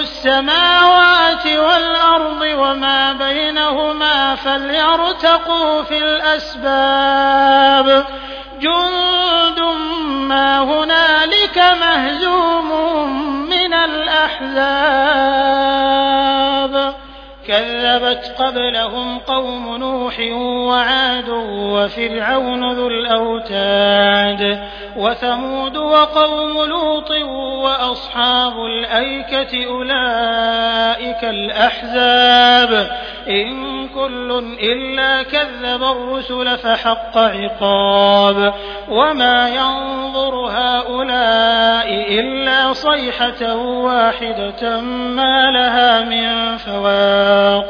السماوات والأرض وما بينهما فليرتقوا في الأسباب. جند كذبت قبلهم قوم نوح وعاد وفرعون ذو الأوتاد وثمود وقوم لوط وأصحاب الأيكة أولئك الأحزاب إن كل إلا كذب الرسل فحق عقاب وما ينظر هؤلاء إلا صيحة واحدة ما لها من فواق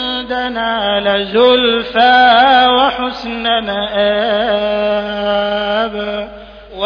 عِندَنَا لَزُلْفَىٰ وَحُسْنَ مَآبٍ.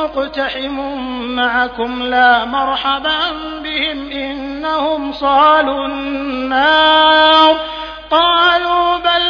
مُّقْتَحِمٌ مَّعَكُمْ لَا مَرْحَبًا بِهِمْ إِنَّهُمْ صَالُو النَّارِ. قَالُوا بَلْ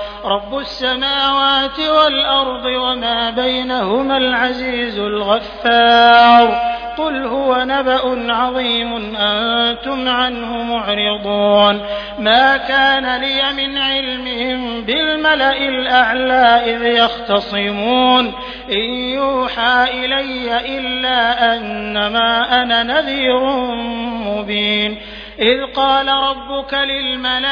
رب السماوات والأرض وما بينهما العزيز الغفار. قل هو نبأ عظيم أنتم عنه معرضون. ما كان لي من علمهم بالملأ الأعلى إذ يختصمون. إن يوحى إلي إلا أنما أنا نذير مبين. إذ قال ربك للملائكة